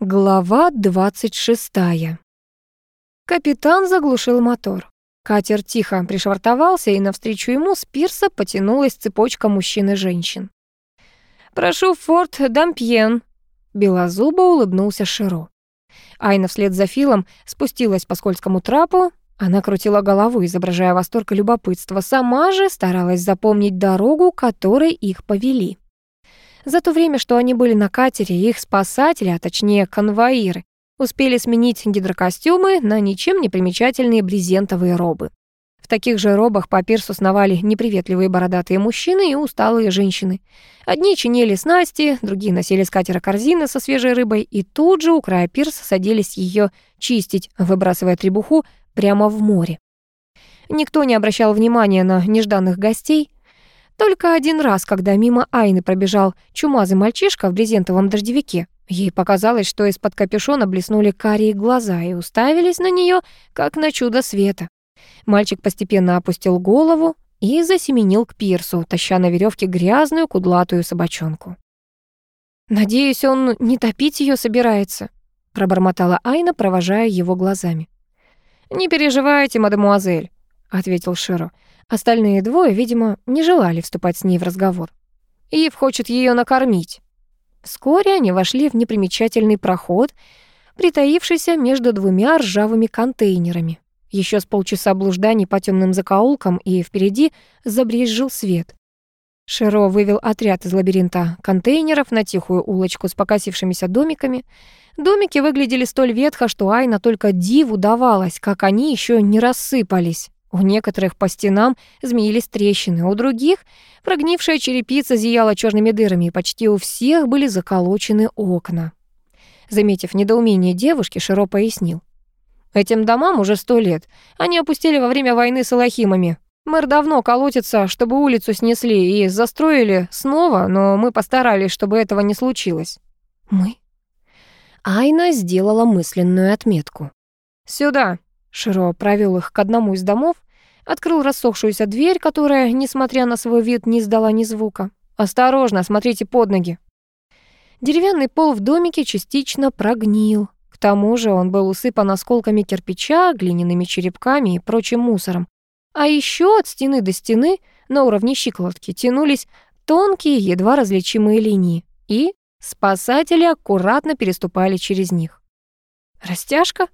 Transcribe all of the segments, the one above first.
Глава 26. Капитан заглушил мотор. Катер тихо пришвартовался, и навстречу ему с пирса потянулась цепочка мужчин и женщин. «Прошу в форт Дампьен», — белозубо улыбнулся Широ. Айна вслед за Филом спустилась по скользкому трапу. Она крутила голову, изображая восторг и любопытство. Сама же старалась запомнить дорогу, которой их повели. За то время, что они были на катере, их спасатели, а точнее конвоиры, успели сменить гидрокостюмы на ничем не примечательные брезентовые робы. В таких же робах по пирсу сновали неприветливые бородатые мужчины и усталые женщины. Одни чинили снасти, другие носили с катера корзины со свежей рыбой, и тут же у края пирса садились ее чистить, выбрасывая требуху прямо в море. Никто не обращал внимания на нежданных гостей, только один раз, когда мимо Айны пробежал чумазый мальчишка в брезентовом дождевике, ей показалось, что из-под капюшона блеснули карие глаза и уставились на нее, как на чудо света. Мальчик постепенно опустил голову и засеменил к пирсу, таща на веревке грязную кудлатую собачонку. «Надеюсь, он не топить ее собирается», — пробормотала Айна, провожая его глазами. «Не переживайте, мадемуазель», — ответил Широ. Остальные двое, видимо, не желали вступать с ней в разговор. Ив хочет ее накормить. Вскоре они вошли в непримечательный проход, притаившийся между двумя ржавыми контейнерами. Еще с полчаса блужданий по темным закоулкам, и впереди забрезжил свет. Широ вывел отряд из лабиринта контейнеров на тихую улочку с покосившимися домиками. Домики выглядели столь ветхо, что Айна только диву давалась, как они еще не рассыпались. У некоторых по стенам змеились трещины, у других прогнившая черепица зияла черными дырами, и почти у всех были заколочены окна. Заметив недоумение девушки, Широ пояснил. «Этим домам уже сто лет. Они опустили во время войны с Алахимами. Мэр давно колотится, чтобы улицу снесли и застроили снова, но мы постарались, чтобы этого не случилось». «Мы?» Айна сделала мысленную отметку. «Сюда», Широ провел их к одному из домов, открыл рассохшуюся дверь, которая, несмотря на свой вид, не издала ни звука. «Осторожно, смотрите под ноги». Деревянный пол в домике частично прогнил. К тому же он был усыпан осколками кирпича, глиняными черепками и прочим мусором. А еще от стены до стены на уровне щиколотки тянулись тонкие, едва различимые линии, и спасатели аккуратно переступали через них. «Растяжка?»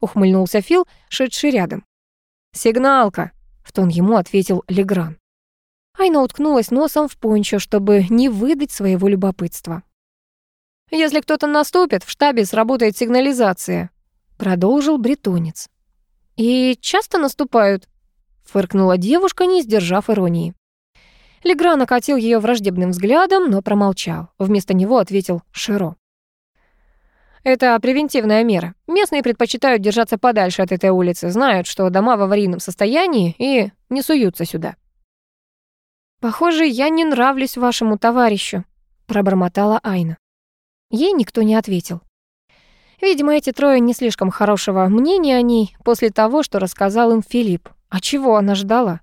Ухмыльнулся Фил, шедший рядом. «Сигналка!» — в тон ему ответил Легран. Айна уткнулась носом в пончо, чтобы не выдать своего любопытства. «Если кто-то наступит, в штабе сработает сигнализация», — продолжил бретонец. «И часто наступают?» — фыркнула девушка, не сдержав иронии. Легран окатил ее враждебным взглядом, но промолчал. Вместо него ответил Широ. Это превентивная мера. Местные предпочитают держаться подальше от этой улицы, знают, что дома в аварийном состоянии и не суются сюда. «Похоже, я не нравлюсь вашему товарищу», — пробормотала Айна. Ей никто не ответил. Видимо, эти трое не слишком хорошего мнения о ней после того, что рассказал им Филипп. А чего она ждала?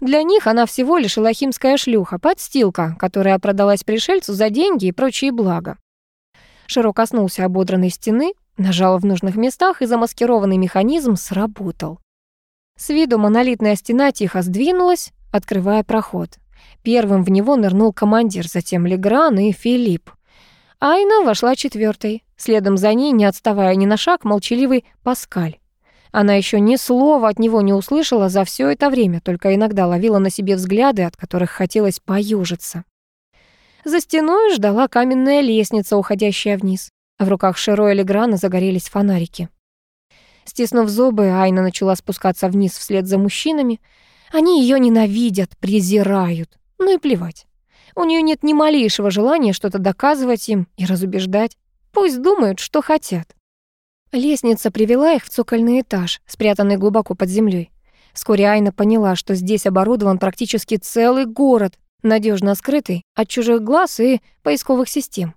Для них она всего лишь лохимская шлюха, подстилка, которая продалась пришельцу за деньги и прочие блага. Широ коснулся ободранной стены, нажал в нужных местах, и замаскированный механизм сработал. С виду монолитная стена тихо сдвинулась, открывая проход. Первым в него нырнул командир, затем Легран и Филипп. Айна вошла четвертой, следом за ней, не отставая ни на шаг, молчаливый Паскаль. Она еще ни слова от него не услышала за все это время, только иногда ловила на себе взгляды, от которых хотелось поюжиться. За стеной ждала каменная лестница, уходящая вниз. В руках Широ и Леграна загорелись фонарики. Стиснув зубы, Айна начала спускаться вниз вслед за мужчинами. Они ее ненавидят, презирают. Ну и плевать. У нее нет ни малейшего желания что-то доказывать им и разубеждать. Пусть думают, что хотят. Лестница привела их в цокольный этаж, спрятанный глубоко под землей. Вскоре Айна поняла, что здесь оборудован практически целый город, надежно скрытый от чужих глаз и поисковых систем.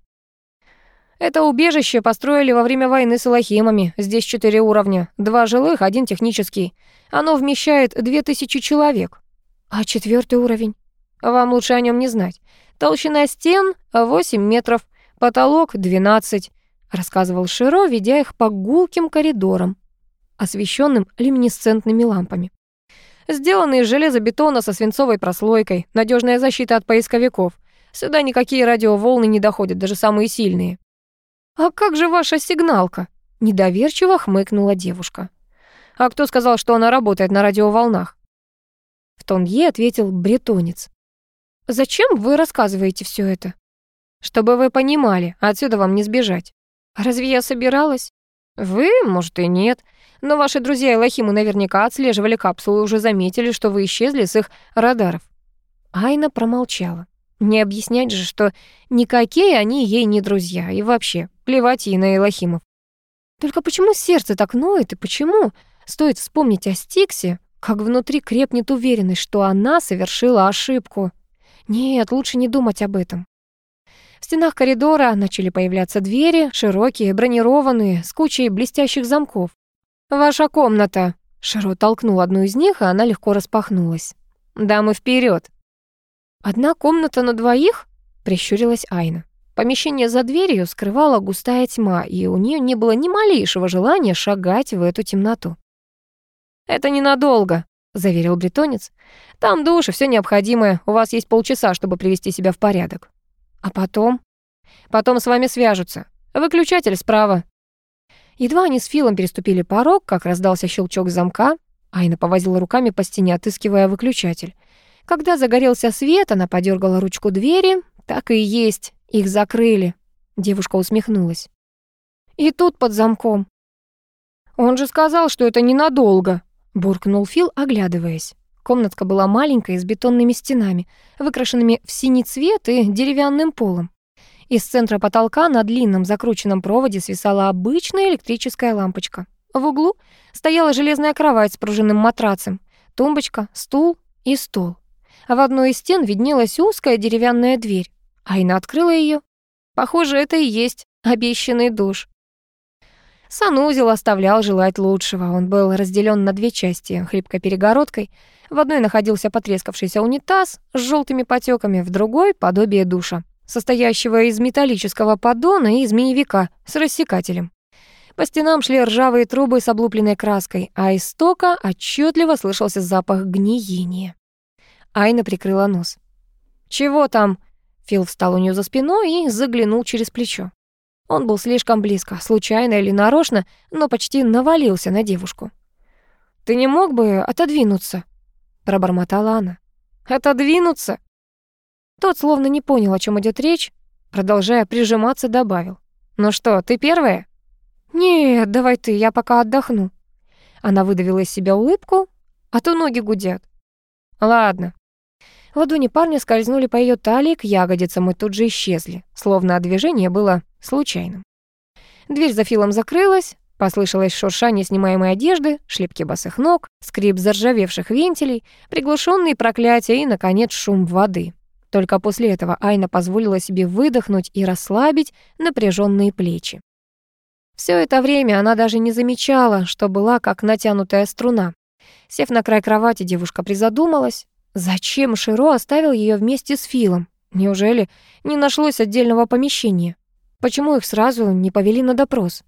Это убежище построили во время войны с Элохимами. Здесь четыре уровня. Два жилых, один технический. Оно вмещает две тысячи человек. А четвертый уровень? Вам лучше о нем не знать. Толщина стен 8 метров, потолок 12. рассказывал Широ, ведя их по гулким коридорам, освещенным люминесцентными лампами. Сделанные из железобетона со свинцовой прослойкой, надежная защита от поисковиков. Сюда никакие радиоволны не доходят, даже самые сильные. «А как же ваша сигналка?» — недоверчиво хмыкнула девушка. «А кто сказал, что она работает на радиоволнах?» В тон ей ответил бретонец. «Зачем вы рассказываете все это?» «Чтобы вы понимали, отсюда вам не сбежать». «Разве я собиралась?» «Вы, может, и нет. Но ваши друзья Элохимы наверняка отслеживали капсулу и уже заметили, что вы исчезли с их радаров». Айна промолчала. Не объяснять же, что никакие они ей не друзья, и вообще, плевать ей на Элохимов. Только почему сердце так ноет, и почему, стоит вспомнить о Стиксе, как внутри крепнет уверенность, что она совершила ошибку? Нет, лучше не думать об этом. В стенах коридора начали появляться двери, широкие, бронированные, с кучей блестящих замков. «Ваша комната!» Широ толкнул одну из них, и она легко распахнулась. «Дамы, вперед! «Одна комната на двоих?» — прищурилась Айна. Помещение за дверью скрывала густая тьма, и у нее не было ни малейшего желания шагать в эту темноту. «Это ненадолго», — заверил бретонец. «Там душ и всё необходимое. У вас есть полчаса, чтобы привести себя в порядок». «А потом?» «Потом с вами свяжутся. Выключатель справа». Едва они с Филом переступили порог, как раздался щелчок замка. Айна повозила руками по стене, отыскивая выключатель. Когда загорелся свет, она подергала ручку двери. Так и есть, их закрыли. Девушка усмехнулась. И тут под замком. Он же сказал, что это ненадолго, буркнул Фил, оглядываясь. Комнатка была маленькая, с бетонными стенами, выкрашенными в синий цвет и деревянным полом. Из центра потолка на длинном закрученном проводе свисала обычная электрическая лампочка. В углу стояла железная кровать с пружинным матрацем, тумбочка, стул и стол. А в одной из стен виднелась узкая деревянная дверь. Айна открыла ее. Похоже, это и есть обещанный душ. Санузел оставлял желать лучшего. Он был разделен на две части хлипкой перегородкой. В одной находился потрескавшийся унитаз с желтыми потеками, в другой — подобие душа состоящего из металлического поддона и змеевика с рассекателем. По стенам шли ржавые трубы с облупленной краской, а из стока отчетливо слышался запах гниения. Айна прикрыла нос. «Чего там?» Фил встал у нее за спиной и заглянул через плечо. Он был слишком близко, случайно или нарочно, но почти навалился на девушку. «Ты не мог бы отодвинуться?» пробормотала она. «Отодвинуться?» Тот словно не понял, о чем идет речь, продолжая прижиматься, добавил. «Ну что, ты первая?» «Нет, давай ты, я пока отдохну». Она выдавила из себя улыбку, а то ноги гудят. «Ладно». Ладони парня скользнули по ее талии к ягодицам и тут же исчезли, словно движение было случайным. Дверь за Филом закрылась, послышалось шуршание снимаемой одежды, шлепки босых ног, скрип заржавевших вентилей, приглушенные проклятия и, наконец, шум воды. Только после этого Айна позволила себе выдохнуть и расслабить напряженные плечи. Все это время она даже не замечала, что была как натянутая струна. Сев на край кровати, девушка призадумалась, зачем Широ оставил ее вместе с Филом? Неужели не нашлось отдельного помещения? Почему их сразу не повели на допрос?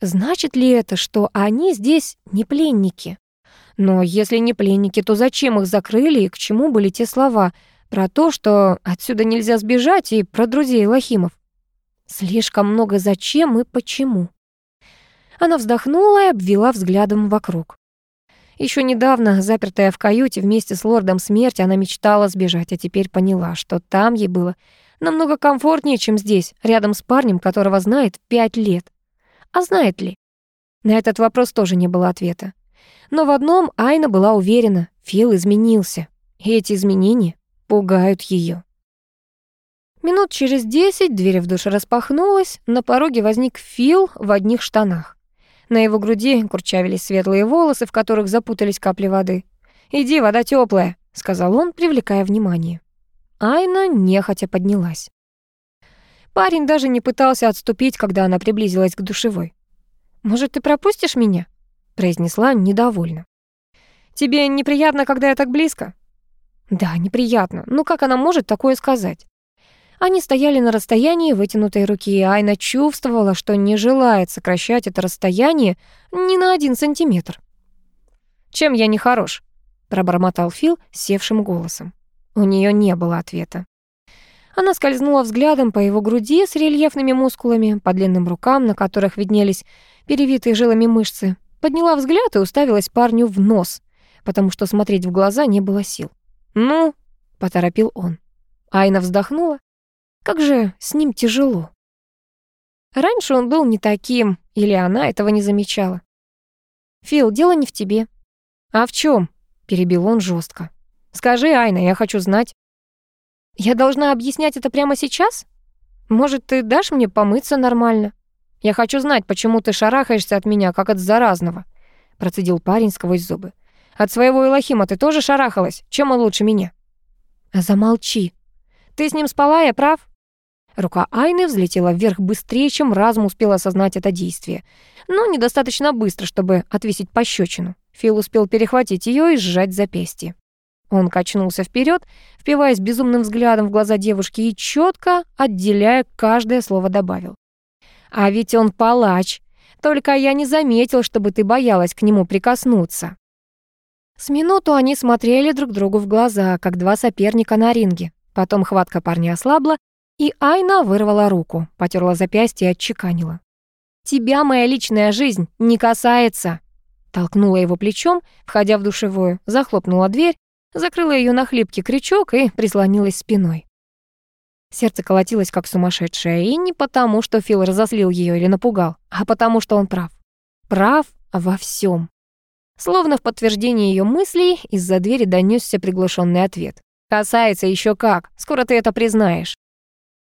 Значит ли это, что они здесь не пленники? Но если не пленники, то зачем их закрыли и к чему были те слова про то, что отсюда нельзя сбежать, и про друзей Лохимов. Слишком много зачем и почему. Она вздохнула и обвела взглядом вокруг. Еще недавно, запертая в каюте вместе с лордом смерти, она мечтала сбежать, а теперь поняла, что там ей было намного комфортнее, чем здесь, рядом с парнем, которого знает пять лет. А знает ли? На этот вопрос тоже не было ответа. Но в одном Айна была уверена, Фил изменился. И эти изменения пугают ее. Минут через десять дверь в душ распахнулась, на пороге возник Фил в одних штанах. На его груди курчавились светлые волосы, в которых запутались капли воды. «Иди, вода теплая, сказал он, привлекая внимание. Айна нехотя поднялась. Парень даже не пытался отступить, когда она приблизилась к душевой. «Может, ты пропустишь меня?» — произнесла недовольно. «Тебе неприятно, когда я так близко?» Да, неприятно. Ну как она может такое сказать? Они стояли на расстоянии вытянутой руки, и Айна чувствовала, что не желает сокращать это расстояние ни на один сантиметр. «Чем я не хорош?» — пробормотал Фил севшим голосом. У нее не было ответа. Она скользнула взглядом по его груди с рельефными мускулами, по длинным рукам, на которых виднелись перевитые жилами мышцы, подняла взгляд и уставилась парню в нос, потому что смотреть в глаза не было сил. «Ну?» — поторопил он. Айна вздохнула. «Как же с ним тяжело». Раньше он был не таким, или она этого не замечала. «Фил, дело не в тебе». «А в чем? перебил он жестко. «Скажи, Айна, я хочу знать». «Я должна объяснять это прямо сейчас? Может, ты дашь мне помыться нормально? Я хочу знать, почему ты шарахаешься от меня, как от заразного», процедил парень сквозь зубы. От своего Илохима ты тоже шарахалась? Чем он лучше меня?» «Замолчи. Ты с ним спала, я прав?» Рука Айны взлетела вверх быстрее, чем разум успел осознать это действие. Но недостаточно быстро, чтобы отвесить пощечину. Фил успел перехватить ее и сжать запястье. Он качнулся вперед, впиваясь безумным взглядом в глаза девушки и четко, отделяя каждое слово, добавил. «А ведь он палач. Только я не заметил, чтобы ты боялась к нему прикоснуться». С минуту они смотрели друг другу в глаза, как два соперника на ринге. Потом хватка парня ослабла, и Айна вырвала руку, потерла запястье и отчеканила. «Тебя моя личная жизнь не касается!» Толкнула его плечом, входя в душевую, захлопнула дверь, закрыла ее на хлипкий крючок и прислонилась спиной. Сердце колотилось как сумасшедшее, и не потому, что Фил разослил ее или напугал, а потому, что он прав. Прав во всем. Словно в подтверждение ее мыслей, из-за двери донесся приглушенный ответ. «Касается еще как, скоро ты это признаешь».